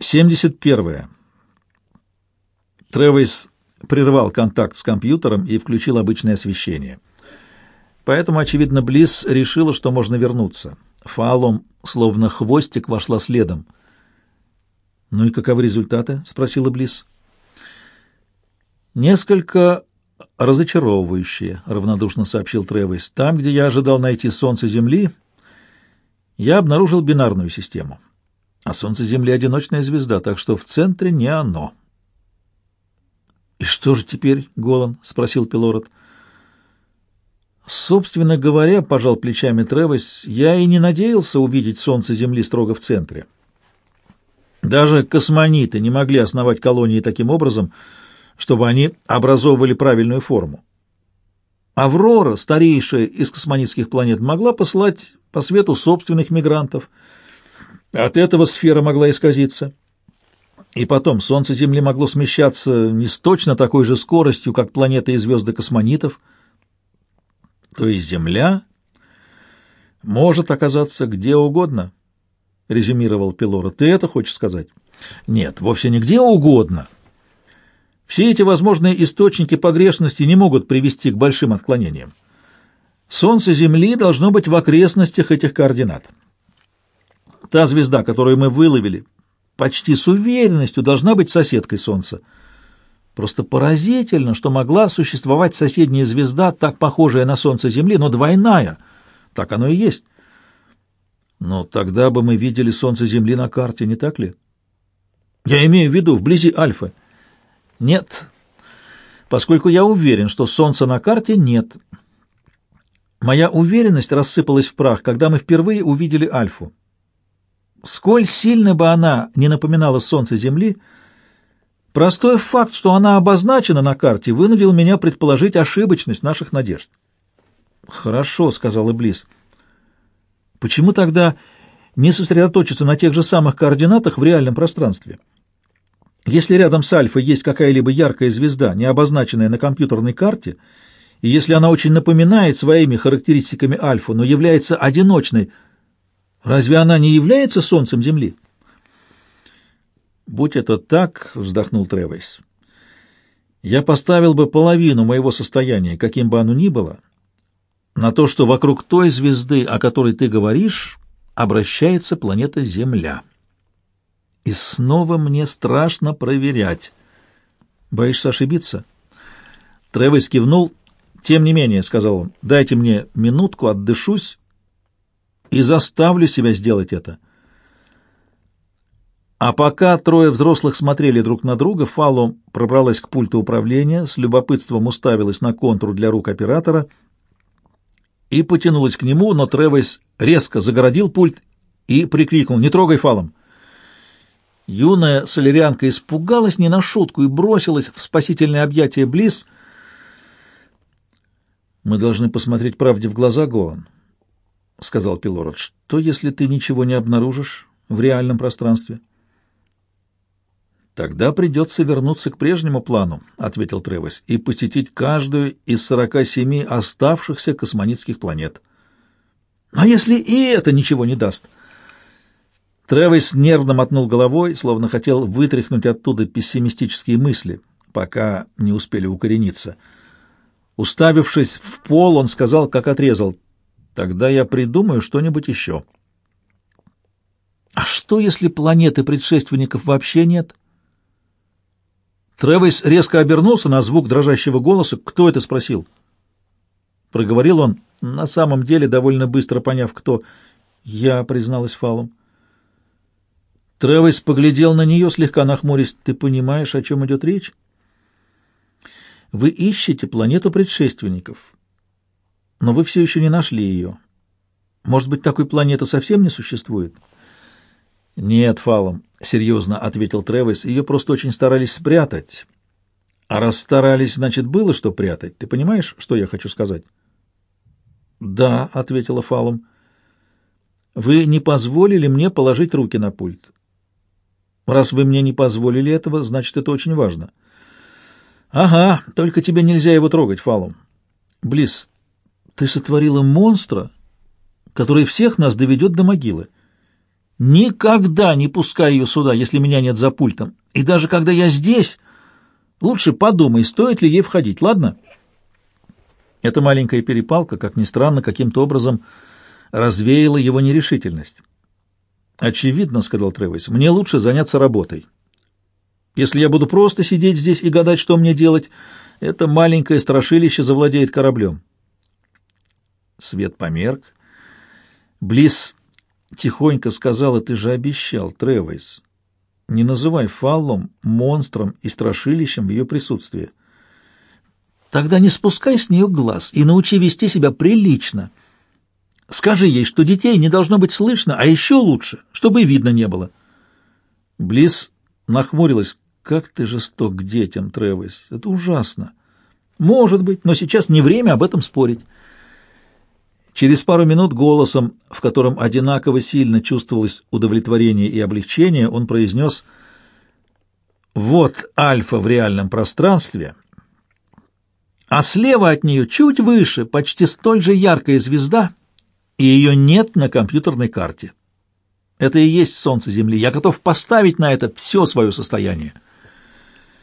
71. Тревис прервал контакт с компьютером и включил обычное освещение. Поэтому, очевидно, Близ решила, что можно вернуться. Фалом, словно хвостик, вошла следом. «Ну и каковы результаты?» — спросила Близ. «Несколько разочаровывающие», — равнодушно сообщил Тревис. «Там, где я ожидал найти Солнце Земли, я обнаружил бинарную систему. А Солнце Земли — одиночная звезда, так что в центре не оно». «И что же теперь, Голан?» — спросил Пилород. «Собственно говоря, — пожал плечами Тревис, — я и не надеялся увидеть Солнце Земли строго в центре. Даже космониты не могли основать колонии таким образом, чтобы они образовывали правильную форму. Аврора, старейшая из космонитских планет, могла послать по свету собственных мигрантов. От этого сфера могла исказиться. И потом, Солнце Земли могло смещаться не с точно такой же скоростью, как планеты и звезды космонитов. То есть Земля может оказаться где угодно, резюмировал Пилора. Ты это хочешь сказать? Нет, вовсе не где угодно. Все эти возможные источники погрешности не могут привести к большим отклонениям. Солнце Земли должно быть в окрестностях этих координат. Та звезда, которую мы выловили, почти с уверенностью должна быть соседкой Солнца. Просто поразительно, что могла существовать соседняя звезда, так похожая на Солнце Земли, но двойная. Так оно и есть. Но тогда бы мы видели Солнце Земли на карте, не так ли? Я имею в виду вблизи Альфа. Нет, поскольку я уверен, что Солнца на карте нет. Моя уверенность рассыпалась в прах, когда мы впервые увидели Альфу. Сколь сильно бы она не напоминала солнце Земли, простой факт, что она обозначена на карте, вынудил меня предположить ошибочность наших надежд. «Хорошо», — сказал Иблис. «Почему тогда не сосредоточиться на тех же самых координатах в реальном пространстве? Если рядом с Альфой есть какая-либо яркая звезда, не обозначенная на компьютерной карте, и если она очень напоминает своими характеристиками Альфу, но является одиночной — Разве она не является солнцем Земли? Будь это так, вздохнул Тревейс. Я поставил бы половину моего состояния, каким бы оно ни было, на то, что вокруг той звезды, о которой ты говоришь, обращается планета Земля. И снова мне страшно проверять. Боишься ошибиться? Тревес кивнул. Тем не менее, сказал он, дайте мне минутку, отдышусь и заставлю себя сделать это. А пока трое взрослых смотрели друг на друга, Фалло пробралась к пульту управления, с любопытством уставилась на контур для рук оператора и потянулась к нему, но Тревес резко загородил пульт и прикрикнул «Не трогай Фалом!». Юная солярянка испугалась не на шутку и бросилась в спасительное объятие Близ. «Мы должны посмотреть правде в глаза, Гоан», — сказал Пилород, — что, если ты ничего не обнаружишь в реальном пространстве? — Тогда придется вернуться к прежнему плану, — ответил Тревес, — и посетить каждую из сорока семи оставшихся космонитских планет. — А если и это ничего не даст? Тревес нервно мотнул головой, словно хотел вытряхнуть оттуда пессимистические мысли, пока не успели укорениться. Уставившись в пол, он сказал, как отрезал — Тогда я придумаю что-нибудь еще. А что, если планеты предшественников вообще нет? Тревис резко обернулся на звук дрожащего голоса. «Кто это?» — спросил. Проговорил он, на самом деле довольно быстро поняв, кто. «Я», — призналась Фалом. Тревис поглядел на нее, слегка нахмурясь. «Ты понимаешь, о чем идет речь?» «Вы ищете планету предшественников но вы все еще не нашли ее. Может быть, такой планеты совсем не существует? Нет, Фалом, серьезно ответил Тревис, ее просто очень старались спрятать. А раз старались, значит, было что прятать. Ты понимаешь, что я хочу сказать? Да, ответила Фалом. Вы не позволили мне положить руки на пульт. Раз вы мне не позволили этого, значит, это очень важно. Ага, только тебе нельзя его трогать, Фалом. Близ, ты сотворила монстра, который всех нас доведет до могилы. Никогда не пускай ее сюда, если меня нет за пультом. И даже когда я здесь, лучше подумай, стоит ли ей входить, ладно?» Эта маленькая перепалка, как ни странно, каким-то образом развеяла его нерешительность. «Очевидно», — сказал Тревис, — «мне лучше заняться работой. Если я буду просто сидеть здесь и гадать, что мне делать, это маленькое страшилище завладеет кораблем». Свет померк. Близ тихонько сказала, «Ты же обещал, Тревис, не называй фаллом, монстром и страшилищем в ее присутствии». Тогда не спускай с нее глаз и научи вести себя прилично. Скажи ей, что детей не должно быть слышно, а еще лучше, чтобы и видно не было. Близ нахмурилась. «Как ты жесток к детям, Тревис! Это ужасно!» «Может быть, но сейчас не время об этом спорить». Через пару минут голосом, в котором одинаково сильно чувствовалось удовлетворение и облегчение, он произнес «Вот альфа в реальном пространстве, а слева от нее, чуть выше, почти столь же яркая звезда, и ее нет на компьютерной карте. Это и есть солнце Земли. Я готов поставить на это все свое состояние.